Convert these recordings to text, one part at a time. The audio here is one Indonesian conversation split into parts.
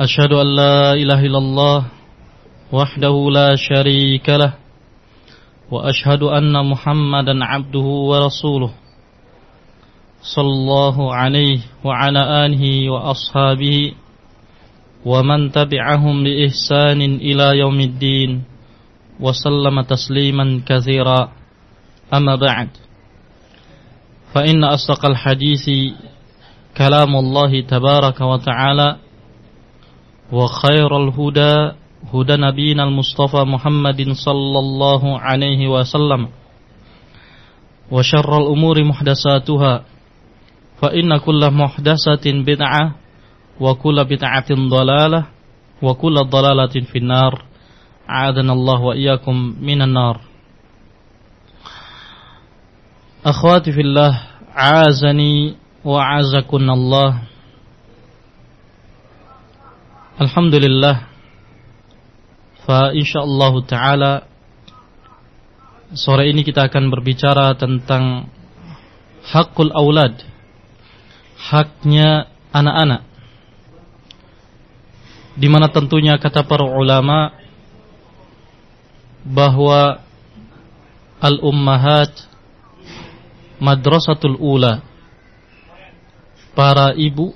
أشهد أن لا إله إلا الله وحده لا شريك له وأشهد أن محمدا عبده ورسوله صلى الله عليه وعلى آله وأصحابه ومن تبعهم بإحسان إلى يوم الدين وسلم تسليما كثيرا. أما بعد فإن أصدق الحديث كلام الله تبارك وتعالى وخير الهدى هدى نبينا المصطفى محمد صلى الله عليه وسلم. وشر الأمور محدثاتها فإن كل محدثة بدعة وكل بدعة ضلالة وكل ضلالة في النار. عادنا الله وإياكم من النار. أخواتي في الله عازني وعزكن الله. Alhamdulillah. Fa insyaallah ta'ala Sore ini kita akan berbicara tentang Hakul aulad Haknya anak-anak. Di mana tentunya kata para ulama bahwa al-ummahat madrasatul ula para ibu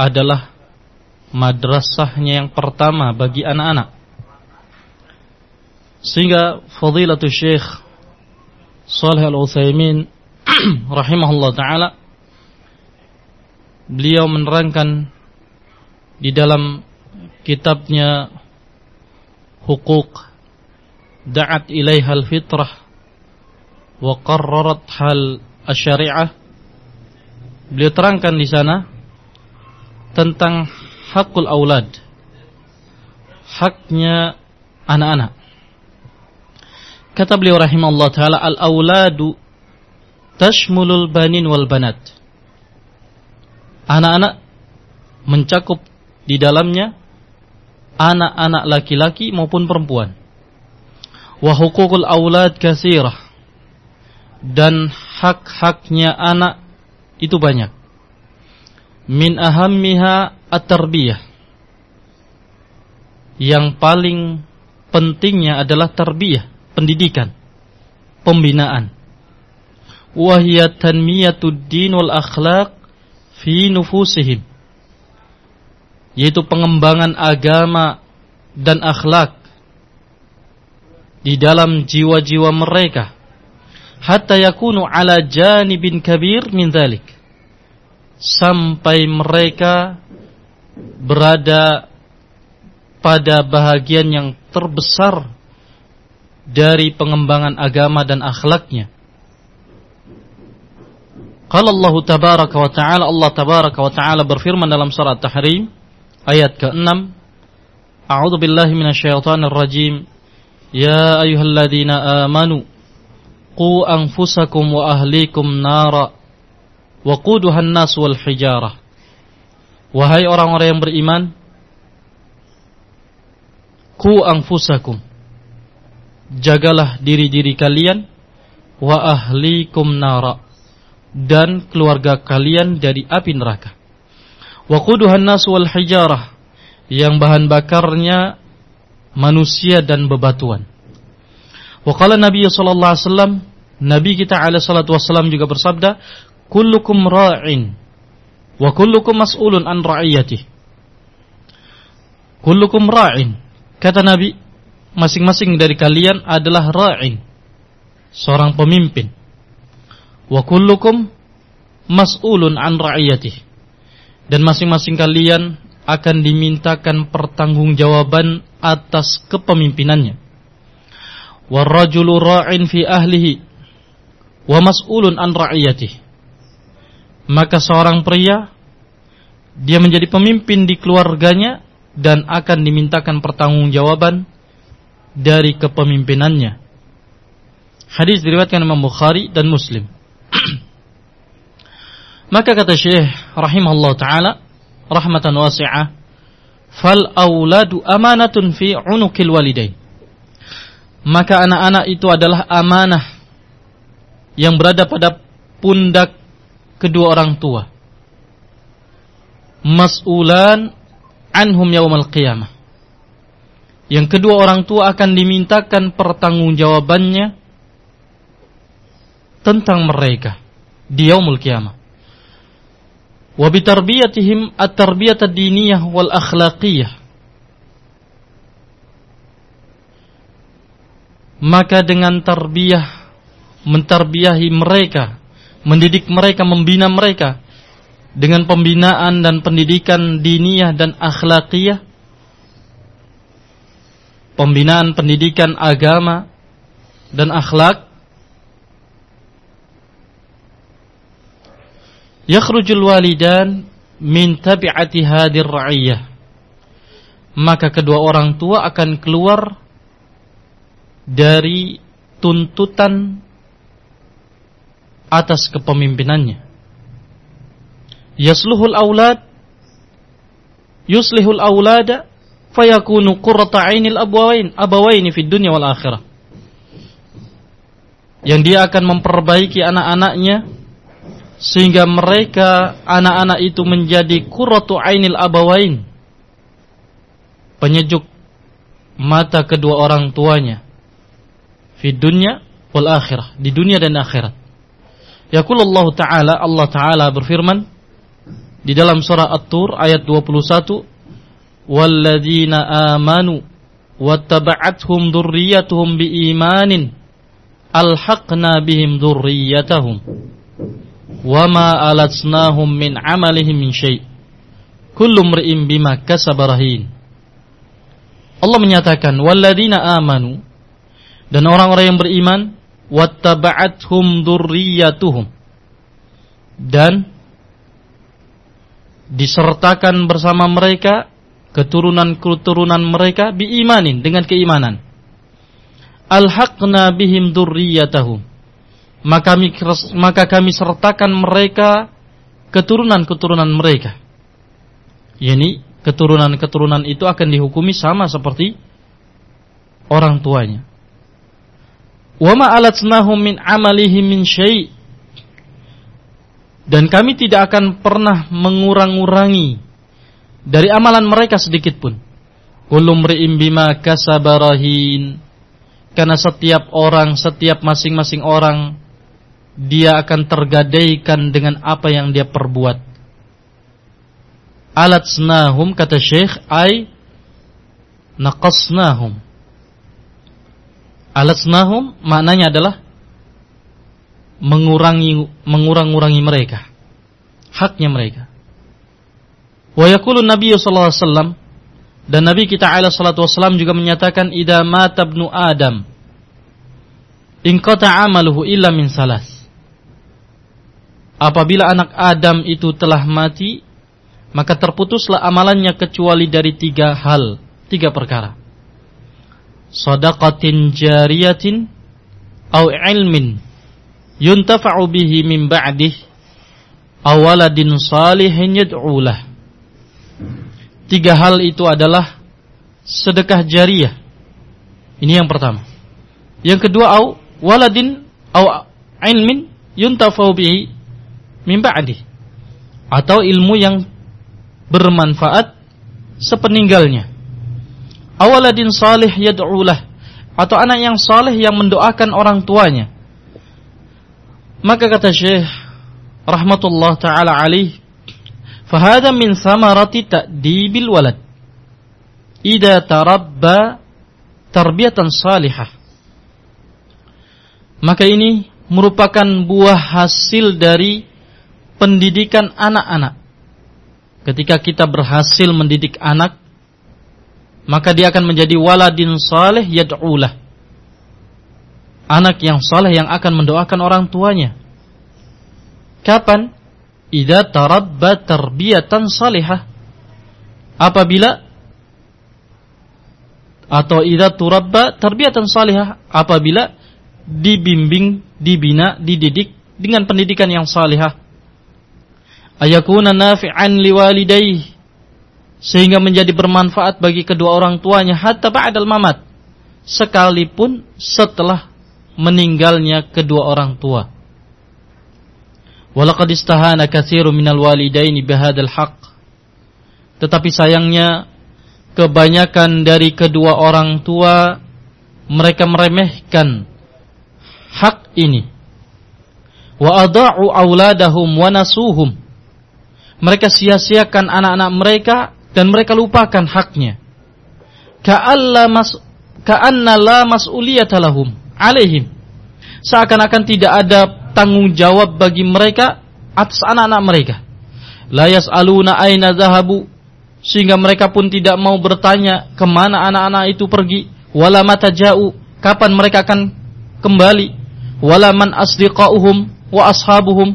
adalah madrasahnya yang pertama bagi anak-anak. Sehingga fadilatul Syekh Salih Al-Utsaimin rahimahullah taala beliau menerangkan di dalam kitabnya Hukuk Da'at ilaiha al-fitrah wa qarrarat hal asy-syari'ah beliau terangkan di sana tentang hakul aulad. Haknya anak-anak. Kata beliau rahimahullah taala al auladu tashmulul banin wal banat. Anak-anak mencakup di dalamnya anak-anak laki-laki maupun perempuan. Wa hukukul aulad kasirah dan hak-haknya anak itu banyak min ahammiha at-tarbiyah. Yang paling pentingnya adalah tarbiyah, pendidikan, pembinaan. Wahia tanmiyatud din wal akhlaq fi nufusihim. Yaitu pengembangan agama dan akhlak di dalam jiwa-jiwa mereka hatta yakunu ala janibin kabir min dhalik sampai mereka berada pada bahagian yang terbesar dari pengembangan agama dan akhlaknya. Kalau Allah tabaraka wa taala Allah tabaraka wa taala berfirman dalam surat Tahrim ayat ke-6 A'udzu billahi minasyaitonir rajim Ya ayyuhalladzina amanu qu anfusakum wa ahlikum nara waquduhan nas wal hijarah. Wahai orang-orang yang beriman Ku anfusakum. Jagalah diri-diri kalian Wa ahlikum nara Dan keluarga kalian dari api neraka. Waquduhan nas wal hijarah Yang bahan bakarnya Manusia dan bebatuan. Waqala Nabi sallallahu alaihi wasallam Nabi kita alaihi salatu wasallam juga bersabda Kullukum ra'in Wa kullukum mas'ulun an ra'iyatih. Kullukum ra'in. Kata Nabi, masing-masing dari kalian adalah ra'in. Seorang pemimpin. Wa kullukum mas'ulun an ra'iyatih. Dan masing-masing kalian akan dimintakan pertanggungjawaban atas kepemimpinannya. Warrajulu ra'in fi ahlihi wa mas'ulun an ra'iyatih maka seorang pria dia menjadi pemimpin di keluarganya dan akan dimintakan pertanggungjawaban dari kepemimpinannya. Hadis diriwayatkan Imam Bukhari dan Muslim. Maka kata Syekh rahimahullah taala rahmatan wasi'ah, "Fal auladu amanatun fi unuqil walidain." Maka anak-anak itu adalah amanah yang berada pada pundak kedua orang tua. Mas'ulan anhum yaumal qiyamah. Yang kedua orang tua akan dimintakan pertanggungjawabannya tentang mereka di yaumul qiyamah. Wa bitarbiyatihim at-tarbiyat ad-diniyah wal akhlaqiyah. Maka dengan tarbiyah mentarbiyahi mereka, mendidik mereka, membina mereka dengan pembinaan dan pendidikan diniyah dan akhlaqiyah, pembinaan pendidikan agama dan akhlak. Yakhrujul walidan min tabi'ati hadir ra'iyah. Maka kedua orang tua akan keluar dari tuntutan atas kepemimpinannya. Yasluhul aulad yuslihul aulada fayakunu qurrata ainil abawain abawain fid dunya wal akhirah. Yang dia akan memperbaiki anak-anaknya sehingga mereka anak-anak itu menjadi qurratu ainil abawain penyejuk mata kedua orang tuanya di dunia wal akhirah di dunia dan akhirat yaqulullahu taala Allah taala berfirman di dalam surah At-Tur ayat 21 walladzina amanu wattaba'athum dzurriyyatuhum biimanin alhaqna bihim dzurriyyatahum wama alatsnahum min amalihim min syai' kullu mri'in bima kasaba Allah menyatakan walladzina amanu dan orang-orang yang beriman wattaba'athum dzurriyyatuhum dan disertakan bersama mereka keturunan-keturunan mereka biimanin dengan keimanan alhaqna bihim dzurriyyatahum maka kami, maka kami sertakan mereka keturunan-keturunan mereka. Yani keturunan-keturunan itu akan dihukumi sama seperti orang tuanya. Wa ma alatsnahum min amalihim min syai' dan kami tidak akan pernah mengurang-urangi dari amalan mereka sedikit pun. Kullu mri'in bima kasabarahin. Karena setiap orang, setiap masing-masing orang dia akan tergadaikan dengan apa yang dia perbuat. Alatsnahum kata Syekh ay naqasnahum. Alatsnahum maknanya adalah mengurangi mengurang-urangi mereka. Haknya mereka. Wa yaqulu Nabi sallallahu alaihi wasallam dan Nabi kita alaihi salatu wasallam juga menyatakan idza mata ibnu Adam in amaluhu illa min salas apabila anak Adam itu telah mati, maka terputuslah amalannya kecuali dari tiga hal, tiga perkara. Sadaqatin jariyatin au ilmin yuntafa'u bihi min ba'dih awaladin salihin yad'ulah. Tiga hal itu adalah sedekah jariah. Ini yang pertama. Yang kedua au waladin au ilmin yuntafa'u bihi min ba'di atau ilmu yang bermanfaat sepeninggalnya. Awaladin salih yad'ulah atau anak yang saleh yang mendoakan orang tuanya. Maka kata Syekh rahmatullah taala alaih, "Fahada min samarati ta'dibil walad." Ida tarabba tarbiyatan salihah. Maka ini merupakan buah hasil dari pendidikan anak-anak. Ketika kita berhasil mendidik anak, maka dia akan menjadi waladin saleh yad'ulah. Anak yang saleh yang akan mendoakan orang tuanya. Kapan? Idza tarabba tarbiyatan salihah. Apabila atau idza turabba tarbiyatan salihah apabila dibimbing, dibina, dididik dengan pendidikan yang salihah. Ayakuna nafi'an liwalidayhi sehingga menjadi bermanfaat bagi kedua orang tuanya hatta ba'dal mamat sekalipun setelah meninggalnya kedua orang tua. Walaqad istahana katsirun minal walidaini bihadzal haqq. Tetapi sayangnya kebanyakan dari kedua orang tua mereka meremehkan hak ini. Wa adha'u auladahum wa nasuhum. Mereka sia-siakan anak-anak mereka dan mereka lupakan haknya. Ka'anna la mas'uliyata lahum alaihim. Seakan-akan tidak ada tanggung jawab bagi mereka atas anak-anak mereka. La yas'aluna aina zahabu sehingga mereka pun tidak mau bertanya ke mana anak-anak itu pergi. Wala mata jauh kapan mereka akan kembali. Wala man asdiqauhum wa ashabuhum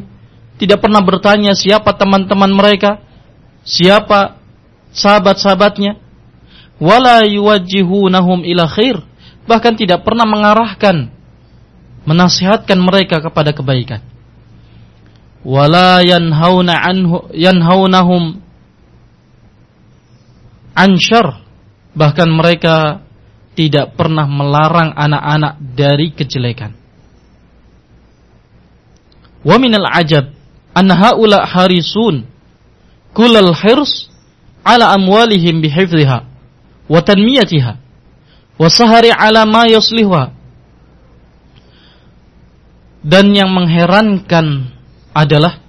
tidak pernah bertanya siapa teman-teman mereka, siapa sahabat-sahabatnya. Wala yuwajjihunahum ila khair. Bahkan tidak pernah mengarahkan menasihatkan mereka kepada kebaikan. Wala yanhauna anhu yanhaunahum ansyar bahkan mereka tidak pernah melarang anak-anak dari kejelekan. Wa minal ajab an haula harisun kullal hirs ala amwalihim bihifdhiha wa tanmiyatiha wasahari ala ma yuslihwa dan yang mengherankan adalah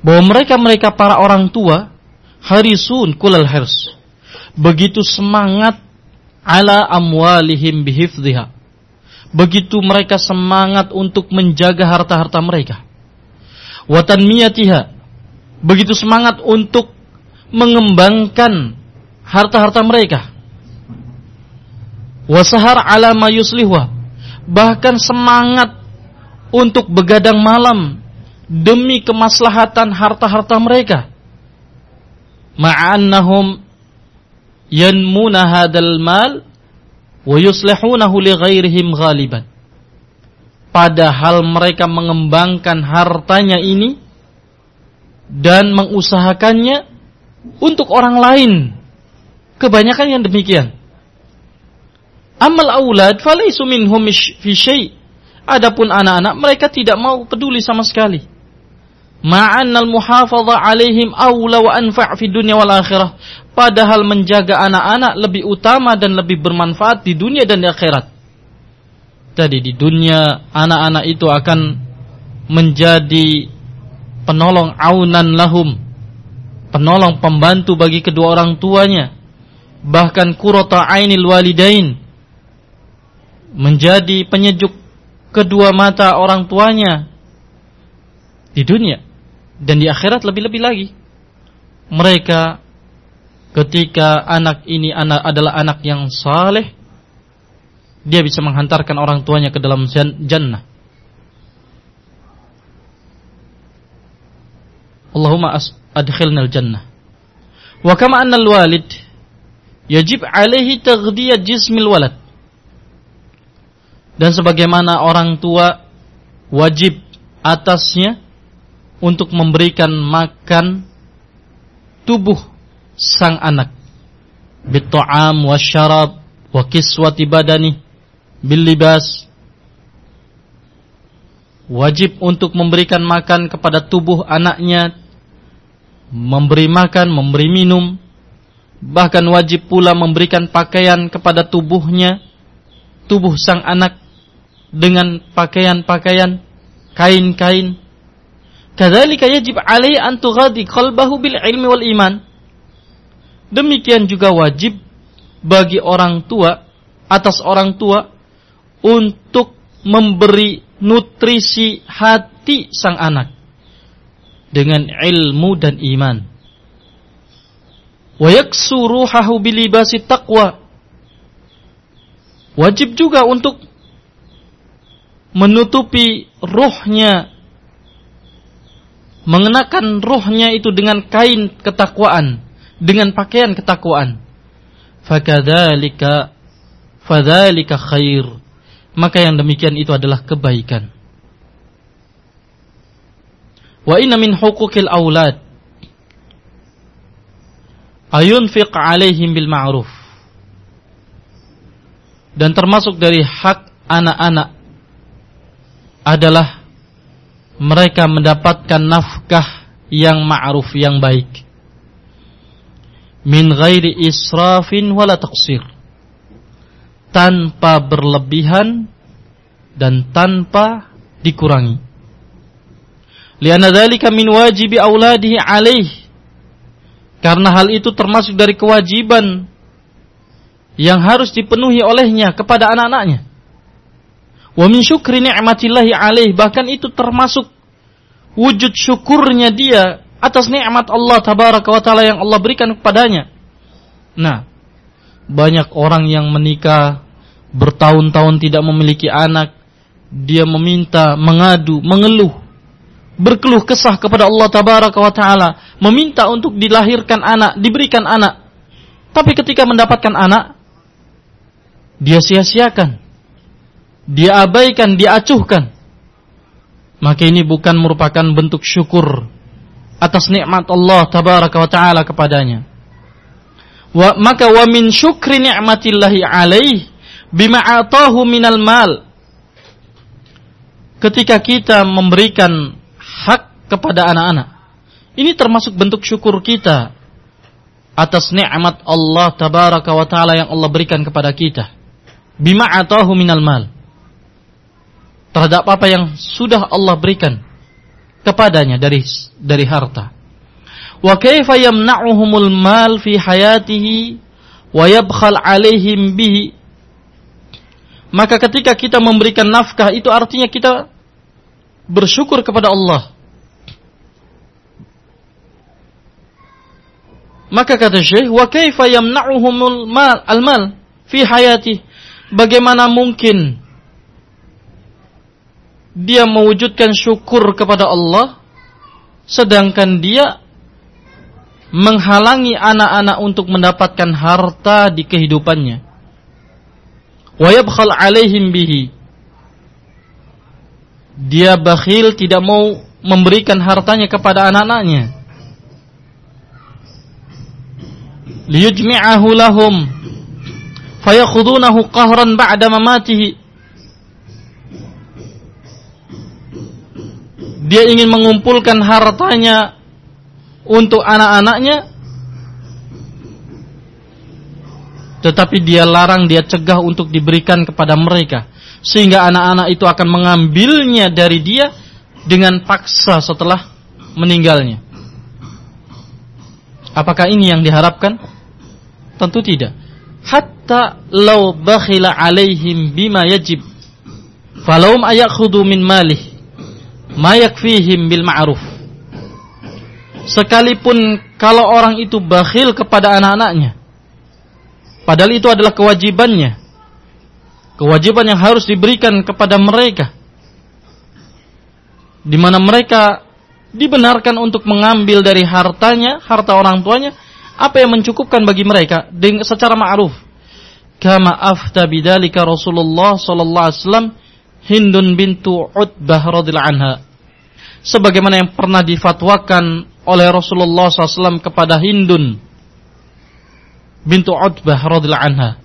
bahwa mereka-mereka para orang tua harisun kulal hirs. Begitu semangat ala amwalihim bihifdhiha. Begitu mereka semangat untuk menjaga harta-harta mereka. Watan miyatiha begitu semangat untuk mengembangkan harta-harta mereka. Wasahar ala mayuslihwa bahkan semangat untuk begadang malam demi kemaslahatan harta-harta mereka. Ma'annahum yanmuna hadal mal wa yuslihunahu li ghairihim ghaliban. Padahal mereka mengembangkan hartanya ini dan mengusahakannya untuk orang lain kebanyakan yang demikian Amal aulad falaisu minhum fi syai. Adapun anak-anak mereka tidak mau peduli sama sekali. Ma'annal muhafadha alaihim awla wa anfa' fi dunya wal akhirah. Padahal menjaga anak-anak lebih utama dan lebih bermanfaat di dunia dan di akhirat. Jadi di dunia anak-anak itu akan menjadi penolong aunan lahum. Penolong pembantu bagi kedua orang tuanya. Bahkan kurota ainil walidain menjadi penyejuk kedua mata orang tuanya di dunia dan di akhirat lebih-lebih lagi. Mereka ketika anak ini anak adalah anak yang saleh dia bisa menghantarkan orang tuanya ke dalam jannah. Allahumma adkhilna al-jannah. Wa kama anna al-walid yajib alaihi taghdiyat jismil walad dan sebagaimana orang tua wajib atasnya untuk memberikan makan tubuh sang anak. Bit'am wasyarab wa kiswati badani bil libas. Wajib untuk memberikan makan kepada tubuh anaknya memberi makan memberi minum bahkan wajib pula memberikan pakaian kepada tubuhnya tubuh sang anak dengan pakaian-pakaian, kain-kain. Kadzalika yajib alaihi an tughadi qalbahu bil ilmi wal iman. Demikian juga wajib bagi orang tua atas orang tua untuk memberi nutrisi hati sang anak dengan ilmu dan iman. Wa yaksu ruhahu bilibasi taqwa. Wajib juga untuk menutupi ruhnya mengenakan ruhnya itu dengan kain ketakwaan dengan pakaian ketakwaan fakadzalika fadzalika khair maka yang demikian itu adalah kebaikan wa inna min huquqil aulad ayunfiq alaihim bil ma'ruf. Dan termasuk dari hak anak-anak adalah mereka mendapatkan nafkah yang ma'ruf yang baik. Min ghairi israfin wala taqsir. Tanpa berlebihan dan tanpa dikurangi lianna dzalika min wajibi auladihi alaih. Karena hal itu termasuk dari kewajiban yang harus dipenuhi olehnya kepada anak-anaknya. Wa min syukri ni'matillahi alaih. Bahkan itu termasuk wujud syukurnya dia atas nikmat Allah tabaraka wa taala yang Allah berikan kepadanya. Nah, banyak orang yang menikah bertahun-tahun tidak memiliki anak, dia meminta, mengadu, mengeluh, berkeluh kesah kepada Allah tabaraka wa taala, meminta untuk dilahirkan anak, diberikan anak. Tapi ketika mendapatkan anak, dia sia-siakan. Dia abaikan, dia acuhkan. Maka ini bukan merupakan bentuk syukur atas nikmat Allah tabaraka wa taala kepadanya. Wa, maka wa min syukri ni'matillahi alaih bima atahu minal mal. Ketika kita memberikan kepada anak-anak, ini termasuk bentuk syukur kita atas nikmat Allah tabaraka wa taala yang Allah berikan kepada kita. Bima atahu minal mal. Terhadap apa yang sudah Allah berikan kepadanya dari dari harta. Wa kaifa yamna'uhumul mal fi hayatihi wa yabkhal alaihim bihi. Maka ketika kita memberikan nafkah itu artinya kita bersyukur kepada Allah. Maka kata Syekh, wa kaifa yamna'uhumul mal al-mal fi hayati? Bagaimana mungkin dia mewujudkan syukur kepada Allah sedangkan dia menghalangi anak-anak untuk mendapatkan harta di kehidupannya? Wa yabkhal alaihim bihi. Dia bakhil tidak mau memberikan hartanya kepada anak-anaknya liyujmi'ahu lahum fayakhudunahu qahran ba'da mamatihi. Dia ingin mengumpulkan hartanya untuk anak-anaknya tetapi dia larang dia cegah untuk diberikan kepada mereka sehingga anak-anak itu akan mengambilnya dari dia dengan paksa setelah meninggalnya. Apakah ini yang diharapkan tentu tidak hatta law bakhila alaihim bima yajib falahum ayakhudhu min malih mayakfihim bil ma'ruf. Sekalipun kalau orang itu bakhil kepada anak-anaknya, padahal itu adalah kewajibannya, kewajiban yang harus diberikan kepada mereka, di mana mereka dibenarkan untuk mengambil dari hartanya, harta orang tuanya, apa yang mencukupkan bagi mereka dengan secara ma'ruf. Kama afta bidzalika Rasulullah sallallahu alaihi wasallam Hindun bintu Utbah radhiyallahu anha. Sebagaimana yang pernah difatwakan oleh Rasulullah SAW kepada Hindun bintu Utbah radhiyallahu anha.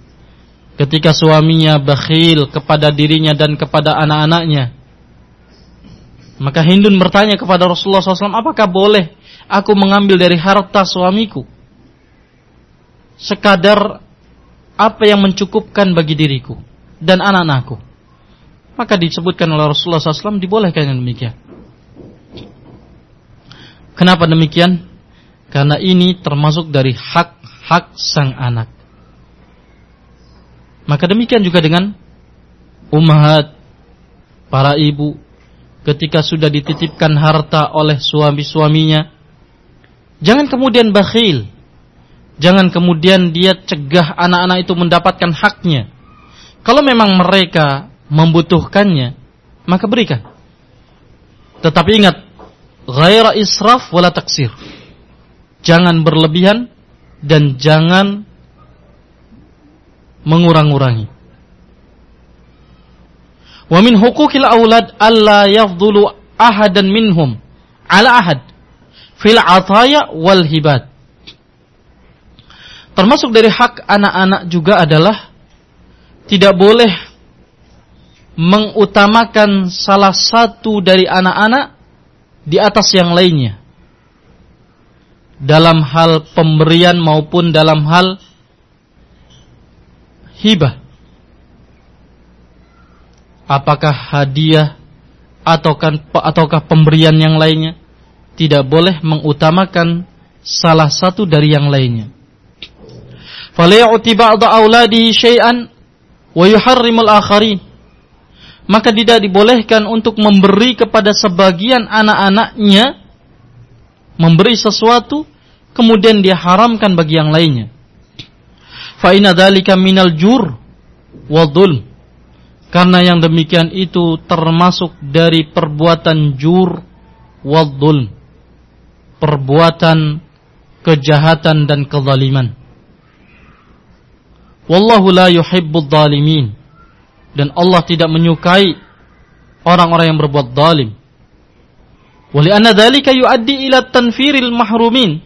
Ketika suaminya bakhil kepada dirinya dan kepada anak-anaknya. Maka Hindun bertanya kepada Rasulullah SAW, apakah boleh aku mengambil dari harta suamiku? Sekadar apa yang mencukupkan bagi diriku dan anak-anakku. Maka disebutkan oleh Rasulullah SAW dibolehkan yang demikian. Kenapa demikian? Karena ini termasuk dari hak-hak sang anak. Maka demikian juga dengan umahat, para ibu, ketika sudah dititipkan harta oleh suami-suaminya, jangan kemudian bakhil. Jangan kemudian dia cegah anak-anak itu mendapatkan haknya. Kalau memang mereka membutuhkannya, maka berikan. Tetapi ingat, ghaira israf wala taksir. Jangan berlebihan dan jangan mengurang-urangi. Wa min hukukil aulad alla yafdulu ahadan minhum ala ahad fil ataya wal hibat. Termasuk dari hak anak-anak juga adalah tidak boleh mengutamakan salah satu dari anak-anak di atas yang lainnya. Dalam hal pemberian maupun dalam hal hibah apakah hadiah ataukah ataukah pemberian yang lainnya tidak boleh mengutamakan salah satu dari yang lainnya. Falayu'ti ba'd auladihi syai'an wa yuharrimul akharin. Maka tidak dibolehkan untuk memberi kepada sebagian anak-anaknya memberi sesuatu kemudian dia haramkan bagi yang lainnya. Fa inna dzalika minal jur wa dhulm. Karena yang demikian itu termasuk dari perbuatan jur wadul. Perbuatan kejahatan dan kezaliman. Wallahu la yuhibbud zalimin. Dan Allah tidak menyukai orang-orang yang berbuat zalim. Wali anna dhalika yuaddi ila tanfiril mahrumin.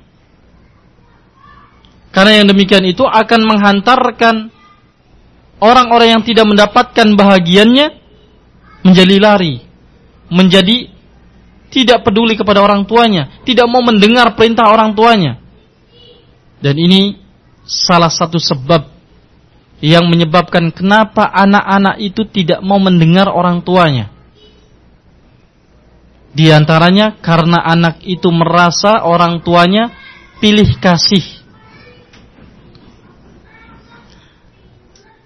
Karena yang demikian itu akan menghantarkan orang-orang yang tidak mendapatkan bahagiannya menjadi lari, menjadi tidak peduli kepada orang tuanya, tidak mau mendengar perintah orang tuanya. Dan ini salah satu sebab yang menyebabkan kenapa anak-anak itu tidak mau mendengar orang tuanya. Di antaranya karena anak itu merasa orang tuanya pilih kasih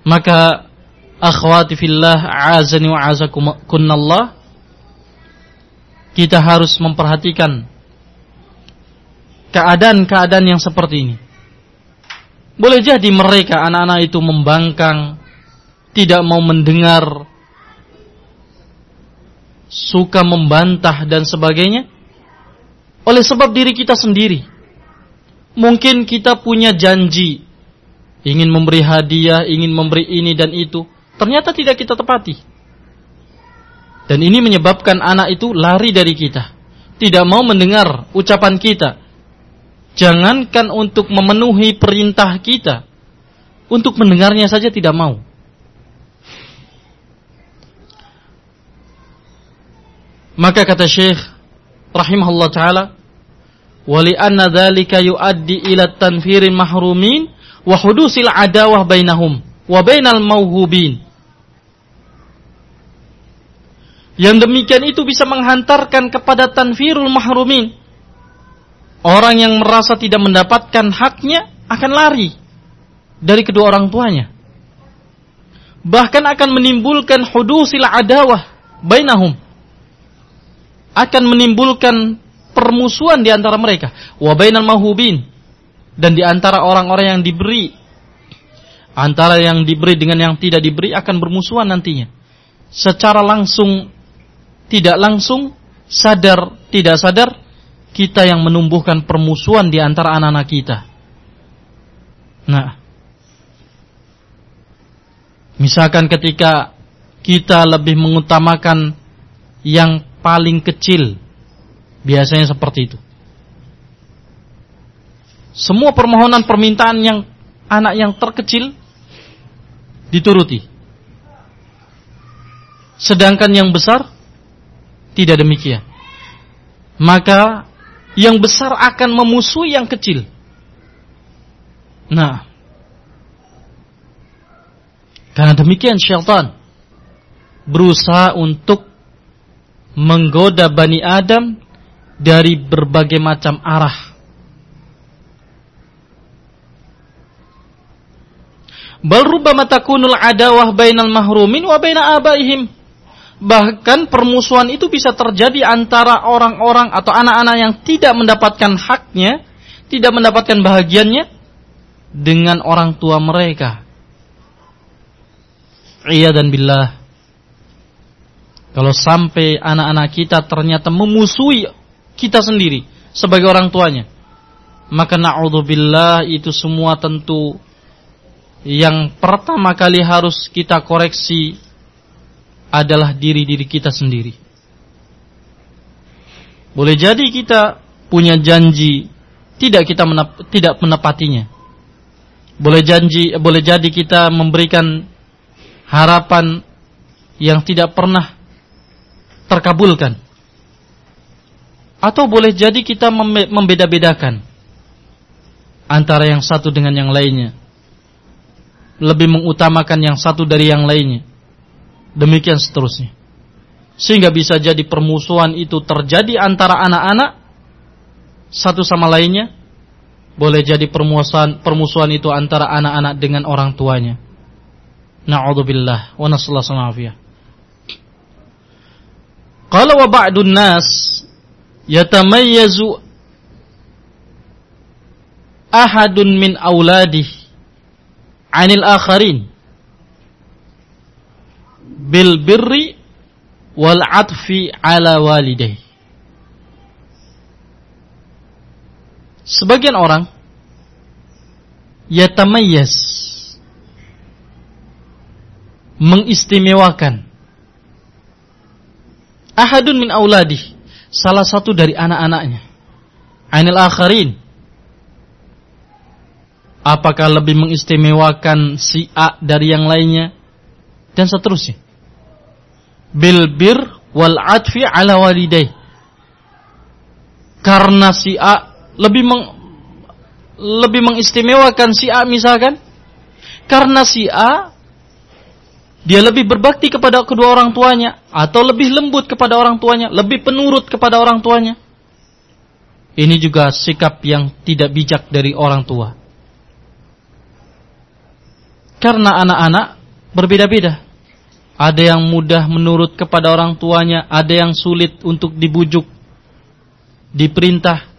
Maka akhwati fillah azani wa azakunallah kita harus memperhatikan keadaan-keadaan yang seperti ini. Boleh jadi mereka anak-anak itu membangkang, tidak mau mendengar, suka membantah dan sebagainya. Oleh sebab diri kita sendiri. Mungkin kita punya janji ingin memberi hadiah, ingin memberi ini dan itu, ternyata tidak kita tepati. Dan ini menyebabkan anak itu lari dari kita. Tidak mau mendengar ucapan kita. Jangankan untuk memenuhi perintah kita. Untuk mendengarnya saja tidak mau. Maka kata Syekh rahimahullah taala, "Wali anna dzalika yuaddi ila tanfirin mahrumin wa hudusil adawah bainahum wa bainal mauhubin. Yang demikian itu bisa menghantarkan kepada tanfirul mahrumin. Orang yang merasa tidak mendapatkan haknya akan lari dari kedua orang tuanya. Bahkan akan menimbulkan hudusil adawah bainahum. Akan menimbulkan permusuhan di antara mereka. Wa bainal mahubin dan di antara orang-orang yang diberi antara yang diberi dengan yang tidak diberi akan bermusuhan nantinya. Secara langsung tidak langsung sadar tidak sadar kita yang menumbuhkan permusuhan di antara anak-anak kita. Nah, misalkan ketika kita lebih mengutamakan yang paling kecil, biasanya seperti itu. Semua permohonan permintaan yang anak yang terkecil dituruti. Sedangkan yang besar tidak demikian. Maka yang besar akan memusuhi yang kecil. Nah, karena demikian syaitan berusaha untuk menggoda Bani Adam dari berbagai macam arah Bal rubbama takunul adawah bainal mahrumin wa baina abaihim. Bahkan permusuhan itu bisa terjadi antara orang-orang atau anak-anak yang tidak mendapatkan haknya, tidak mendapatkan bahagiannya dengan orang tua mereka. Iya dan billah. Kalau sampai anak-anak kita ternyata memusuhi kita sendiri sebagai orang tuanya, maka na'udzubillah itu semua tentu yang pertama kali harus kita koreksi adalah diri-diri kita sendiri. Boleh jadi kita punya janji tidak kita menep, tidak menepatinya. Boleh janji boleh jadi kita memberikan harapan yang tidak pernah terkabulkan. Atau boleh jadi kita membeda-bedakan antara yang satu dengan yang lainnya. Lebih mengutamakan yang satu dari yang lainnya. Demikian seterusnya. Sehingga bisa jadi permusuhan itu terjadi antara anak-anak satu sama lainnya. Boleh jadi permusuhan permusuhan itu antara anak-anak dengan orang tuanya. Na'udzubillah wa nasallahu alaihi Qala wa ba'dun nas yatamayyazu ahadun min auladih anil akharin bil birri wal atfi ala walidayh. Sebagian orang yatamayyaz mengistimewakan. Ahadun min auladih salah satu dari anak-anaknya. Anil akharin. Apakah lebih mengistimewakan si A dari yang lainnya? Dan seterusnya bil bir wal atfi ala walidai karena si A lebih meng, lebih mengistimewakan si A misalkan karena si A dia lebih berbakti kepada kedua orang tuanya atau lebih lembut kepada orang tuanya, lebih penurut kepada orang tuanya. Ini juga sikap yang tidak bijak dari orang tua. Karena anak-anak berbeda-beda. Ada yang mudah menurut kepada orang tuanya, ada yang sulit untuk dibujuk, diperintah,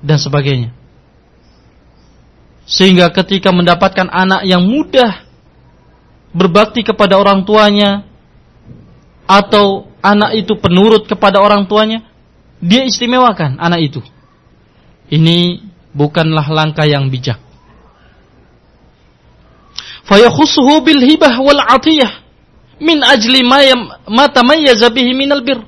dan sebagainya. Sehingga ketika mendapatkan anak yang mudah berbakti kepada orang tuanya atau anak itu penurut kepada orang tuanya, dia istimewakan anak itu. Ini bukanlah langkah yang bijak. Fayakhussuhu bil hibah wal atiyah min ajli ma bihi minal bir.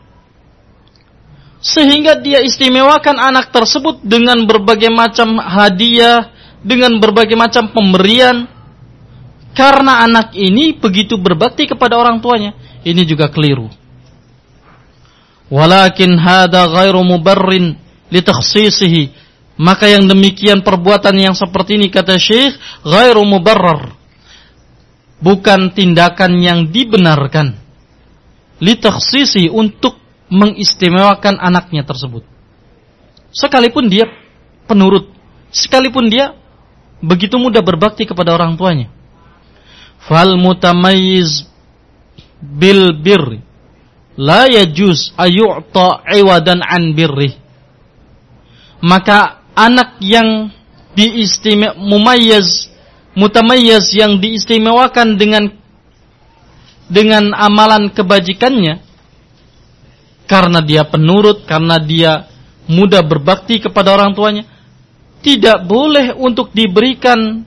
Sehingga dia istimewakan anak tersebut dengan berbagai macam hadiah, dengan berbagai macam pemberian, karena anak ini begitu berbakti kepada orang tuanya. Ini juga keliru. Walakin hada ghairu mubarrin litakhsisihi. Maka yang demikian perbuatan yang seperti ini kata Syekh ghairu mubarrar. Bukan tindakan yang dibenarkan. Litakhsisi untuk mengistimewakan anaknya tersebut. Sekalipun dia penurut, sekalipun dia begitu mudah berbakti kepada orang tuanya fal mutamayyiz bil birri la yajuz ayu'ta iwadan an birri maka anak yang diistimewa mumayyaz mutamayyaz yang diistimewakan dengan dengan amalan kebajikannya karena dia penurut karena dia mudah berbakti kepada orang tuanya tidak boleh untuk diberikan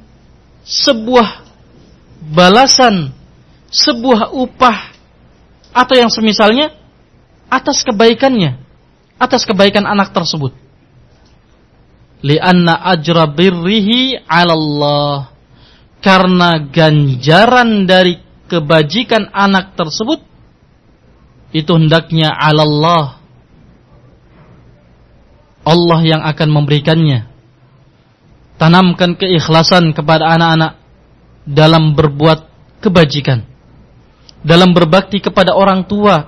sebuah balasan sebuah upah atau yang semisalnya atas kebaikannya, atas kebaikan anak tersebut. Lianna ajra birrihi 'ala Allah. Karena ganjaran dari kebajikan anak tersebut itu hendaknya Allah. Allah yang akan memberikannya. Tanamkan keikhlasan kepada anak-anak dalam berbuat kebajikan, dalam berbakti kepada orang tua,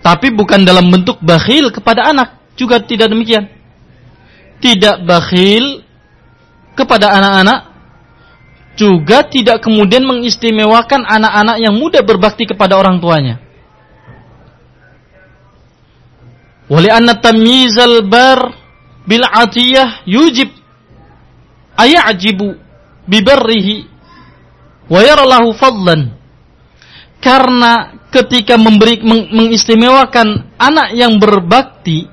tapi bukan dalam bentuk bakhil kepada anak, juga tidak demikian. Tidak bakhil kepada anak-anak, juga tidak kemudian mengistimewakan anak-anak yang mudah berbakti kepada orang tuanya. Wali anna tamyizal bar bil atiyah yujib ayajibu bibarrihi wa yaralahu fadlan karena ketika memberi meng, mengistimewakan anak yang berbakti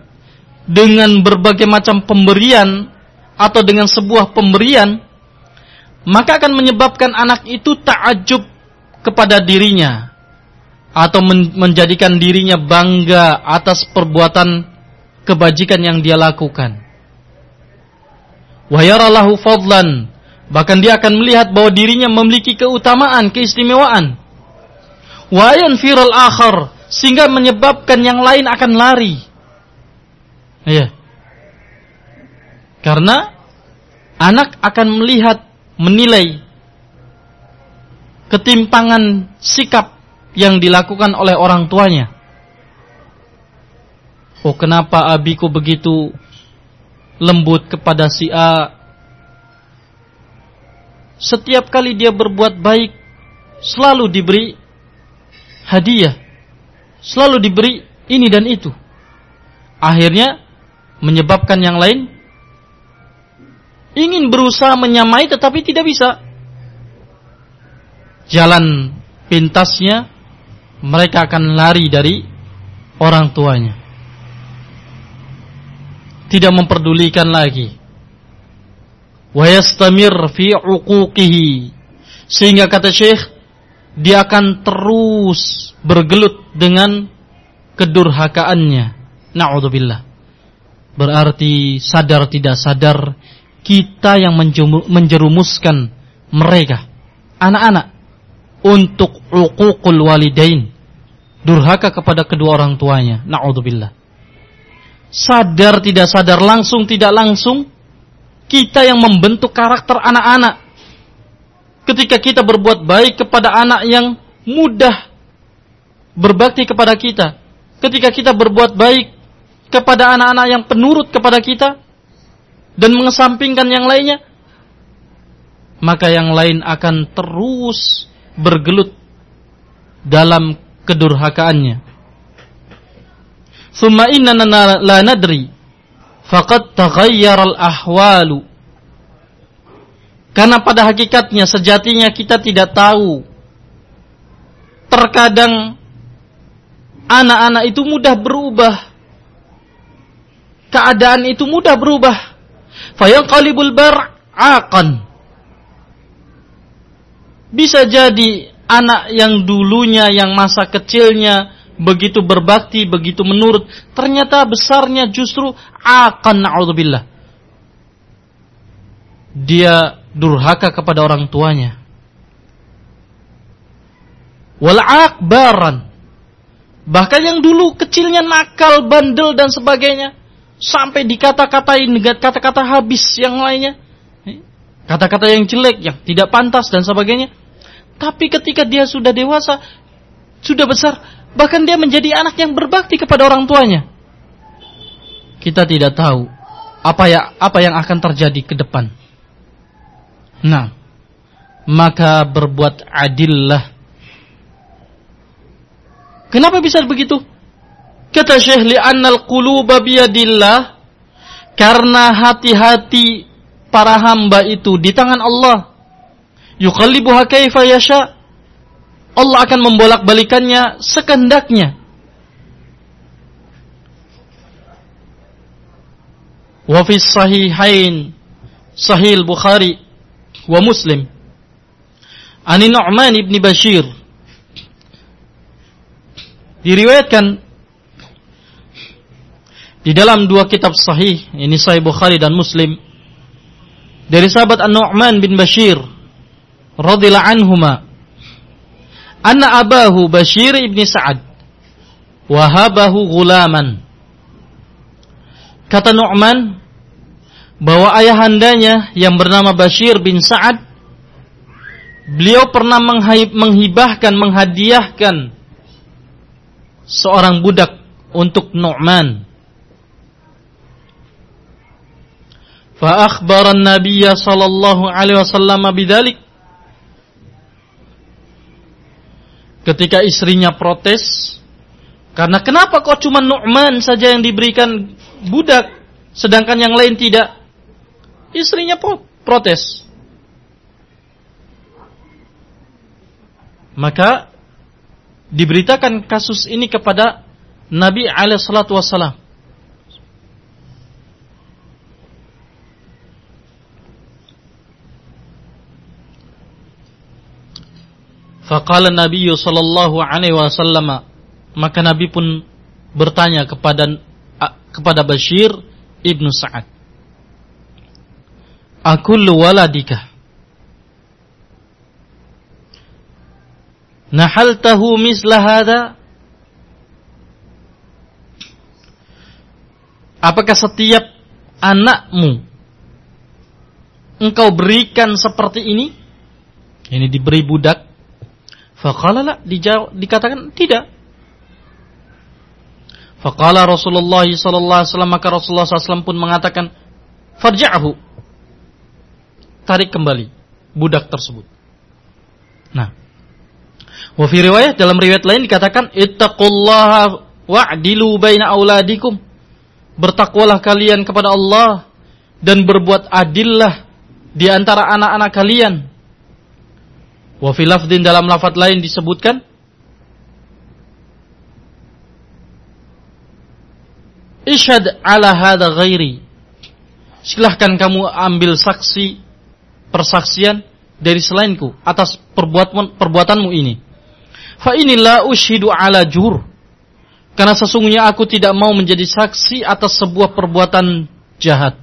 dengan berbagai macam pemberian atau dengan sebuah pemberian maka akan menyebabkan anak itu takjub kepada dirinya atau men menjadikan dirinya bangga atas perbuatan kebajikan yang dia lakukan. Wa yaralahu fadlan, bahkan dia akan melihat bahwa dirinya memiliki keutamaan, keistimewaan. Wa yanfiral akhar, sehingga menyebabkan yang lain akan lari. Iya. Karena anak akan melihat, menilai ketimpangan sikap yang dilakukan oleh orang tuanya. Oh, kenapa abiku begitu lembut kepada si A? Setiap kali dia berbuat baik, selalu diberi hadiah. Selalu diberi ini dan itu. Akhirnya menyebabkan yang lain ingin berusaha menyamai tetapi tidak bisa. Jalan pintasnya mereka akan lari dari orang tuanya. Tidak memperdulikan lagi. Wa yastamir fi uquqihi. Sehingga kata Syekh dia akan terus bergelut dengan kedurhakaannya. Na'udzubillah. Berarti sadar tidak sadar kita yang menjerumuskan mereka, anak-anak, untuk uququl walidain. Durhaka kepada kedua orang tuanya. Na'udzubillah. Sadar tidak sadar, langsung tidak langsung, kita yang membentuk karakter anak-anak ketika kita berbuat baik kepada anak yang mudah berbakti kepada kita, ketika kita berbuat baik kepada anak-anak yang penurut kepada kita dan mengesampingkan yang lainnya, maka yang lain akan terus bergelut dalam kedurhakaannya. Summa inna la nadri faqad taghayyara al-ahwalu karena pada hakikatnya sejatinya kita tidak tahu. Terkadang anak-anak itu mudah berubah. Keadaan itu mudah berubah. Fayanqalibul bar'aqan. Bisa jadi anak yang dulunya yang masa kecilnya begitu berbakti, begitu menurut, ternyata besarnya justru akan na'udzubillah. Dia durhaka kepada orang tuanya. Wal akbaran. Bahkan yang dulu kecilnya nakal, bandel dan sebagainya. Sampai dikata-katain kata-kata habis yang lainnya. Kata-kata yang jelek, yang tidak pantas dan sebagainya. Tapi ketika dia sudah dewasa, sudah besar, bahkan dia menjadi anak yang berbakti kepada orang tuanya. Kita tidak tahu apa ya apa yang akan terjadi ke depan. Nah, maka berbuat adillah. Kenapa bisa begitu? Kata Syekh li'annal quluba biyadillah karena hati-hati para hamba itu di tangan Allah. Yuqallibuha kaifa yasha. Allah akan membolak-balikannya sekehendaknya. Wa fi sahihain Sahih Bukhari wa Muslim. Ani Nu'man ibn Bashir diriwayatkan di dalam dua kitab sahih, ini Sahih Bukhari dan Muslim, dari sahabat An-Nu'man bin Bashir radhiyallahu anhuma anna abahu Bashir ibn Sa'ad wahabahu gulaman kata Nu'man bahwa ayahandanya yang bernama Bashir bin Sa'ad beliau pernah menghibahkan, menghadiahkan seorang budak untuk Nu'man. Fa akhbara an-nabiy sallallahu alaihi wasallam bidzalik. Ketika istrinya protes, karena kenapa kok cuma Nu'man saja yang diberikan budak sedangkan yang lain tidak? Istrinya protes. Maka diberitakan kasus ini kepada Nabi alaihi salatu wassalam. Faqala Nabi sallallahu alaihi wasallam maka Nabi pun bertanya kepada kepada Bashir ibnu Sa'ad. Akullu waladika nahaltahu misla hadha Apakah setiap anakmu engkau berikan seperti ini? Ini diberi budak. Faqala la, dikatakan tidak. Faqala Rasulullah sallallahu alaihi wasallam maka Rasulullah SAW pun mengatakan, "Farja'hu." Tarik kembali budak tersebut. Nah, wa fi riwayat dalam riwayat lain dikatakan, "Ittaqullaha wa'dilu baina auladikum." Bertakwalah kalian kepada Allah dan berbuat adillah di antara anak-anak kalian. Wa fi lafdin dalam lafaz lain disebutkan Ishad ala hadha ghairi. Silahkan kamu ambil saksi persaksian dari selainku atas perbuatan perbuatanmu ini. Fa inilah ushidu ala jur. Karena sesungguhnya aku tidak mau menjadi saksi atas sebuah perbuatan jahat.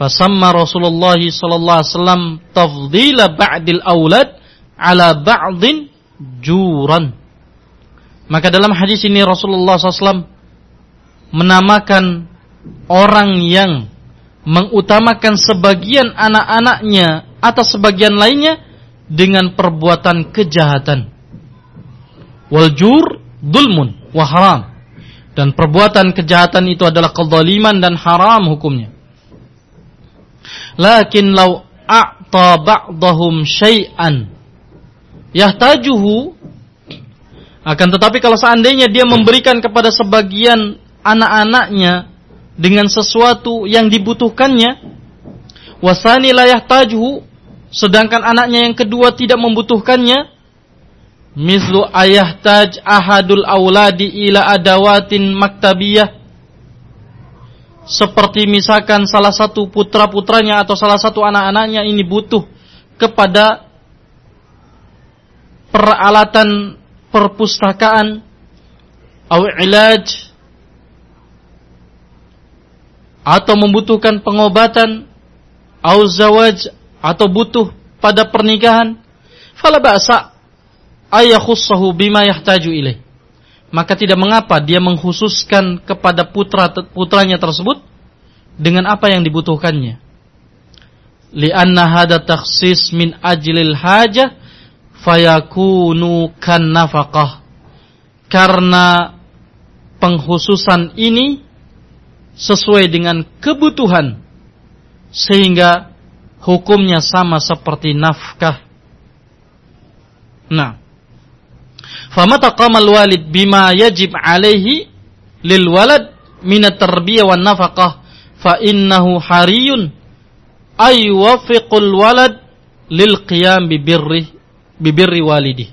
Fasamma Rasulullah sallallahu alaihi wasallam tafdila ba'dil aulad ala ba'din juran. Maka dalam hadis ini Rasulullah SAW menamakan orang yang mengutamakan sebagian anak-anaknya atas sebagian lainnya dengan perbuatan kejahatan. Waljur dulmun wa haram. Dan perbuatan kejahatan itu adalah kezaliman dan haram hukumnya. Lakin lau a'ta ba'dahum syai'an. Yahtajuhu. Akan tetapi kalau seandainya dia memberikan kepada sebagian anak-anaknya dengan sesuatu yang dibutuhkannya, wasani layah tajuhu, sedangkan anaknya yang kedua tidak membutuhkannya, mislu ayah taj ahadul auladi ila adawatin maktabiyah, seperti misalkan salah satu putra-putranya atau salah satu anak-anaknya ini butuh kepada peralatan perpustakaan atau ilaj atau membutuhkan pengobatan atau zawaj atau butuh pada pernikahan fala ba'sa ayakhussahu bima yahtaju ilaih maka tidak mengapa dia mengkhususkan kepada putra putranya tersebut dengan apa yang dibutuhkannya li'anna hada takhsis min ajlil hajah fayakunu kan nafakah karena penghususan ini sesuai dengan kebutuhan sehingga hukumnya sama seperti nafkah. Nah, famata qamal walid bima yajib alaihi lil walad min at-tarbiyah wan nafaqah fa innahu hariyun ay wafiqul walad lil qiyam bi birri bibirri walidi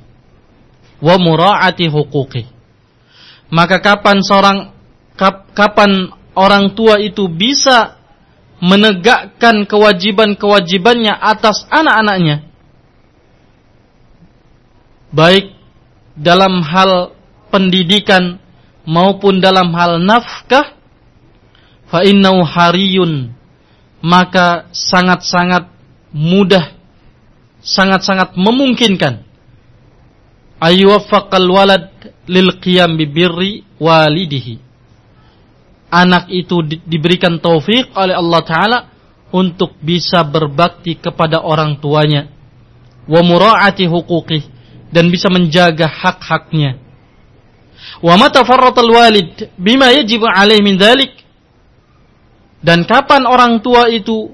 wa mura'ati huquqi. Maka kapan seorang kap, kapan orang tua itu bisa menegakkan kewajiban-kewajibannya atas anak-anaknya baik dalam hal pendidikan maupun dalam hal nafkah fa innahu hariyun maka sangat-sangat mudah sangat-sangat memungkinkan. Ayyuwaffaqal walad lil qiyam bi birri walidihi. Anak itu di, diberikan taufik oleh Allah taala untuk bisa berbakti kepada orang tuanya. Wa mura'ati huquqih dan bisa menjaga hak-haknya. Wa mata walid bima yajibu alaih min dhalik. Dan kapan orang tua itu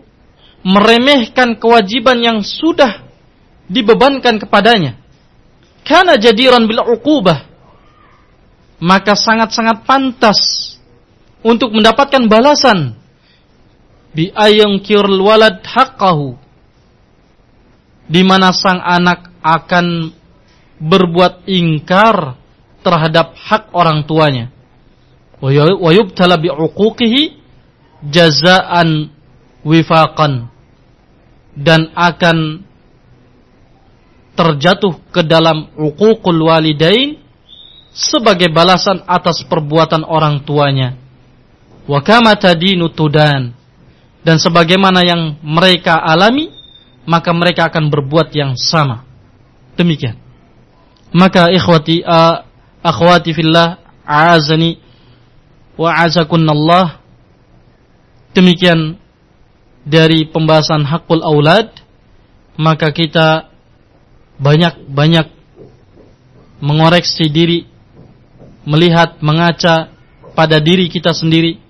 meremehkan kewajiban yang sudah dibebankan kepadanya. Karena jadiran bil uqubah. Maka sangat-sangat pantas untuk mendapatkan balasan. Bi kirul walad haqqahu. Di mana sang anak akan berbuat ingkar terhadap hak orang tuanya wa yubtala bi uquqihi jazaan wifaqan dan akan terjatuh ke dalam uququl walidain sebagai balasan atas perbuatan orang tuanya. Wa kama tadinu tudan. Dan sebagaimana yang mereka alami, maka mereka akan berbuat yang sama. Demikian. Maka ikhwati uh, akhwati fillah a'azani wa azakunallah demikian dari pembahasan hakul aulad. Maka kita banyak-banyak mengoreksi diri melihat mengaca pada diri kita sendiri.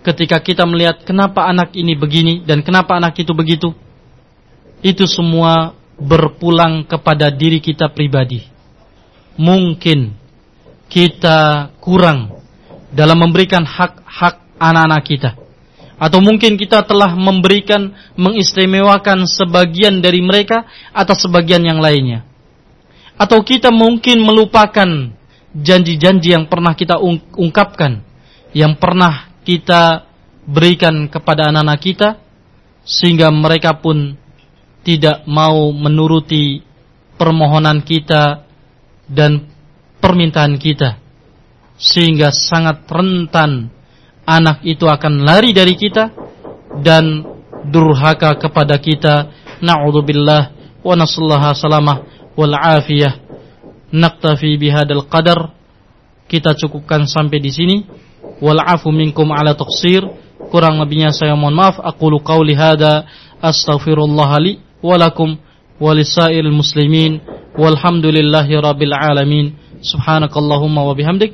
Ketika kita melihat kenapa anak ini begini dan kenapa anak itu begitu. Itu semua berpulang kepada diri kita pribadi. Mungkin kita kurang dalam memberikan hak-hak anak-anak kita. Atau mungkin kita telah memberikan mengistimewakan sebagian dari mereka atas sebagian yang lainnya. Atau kita mungkin melupakan janji-janji yang pernah kita ungkapkan, yang pernah kita berikan kepada anak-anak kita, sehingga mereka pun tidak mau menuruti permohonan kita dan permintaan kita, sehingga sangat rentan anak itu akan lari dari kita dan durhaka kepada kita. Na'udzubillah wa nasallaha salamah wal afiyah. Naktafi bihadal qadar. Kita cukupkan sampai di sini. Wal afu minkum ala taqsir. Kurang lebihnya saya mohon maaf. Aqulu qauli hada astaghfirullah li wa lakum wa lisairil muslimin walhamdulillahi rabbil alamin subhanakallahumma wa bihamdik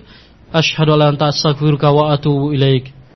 ashhadu an la ilaha illa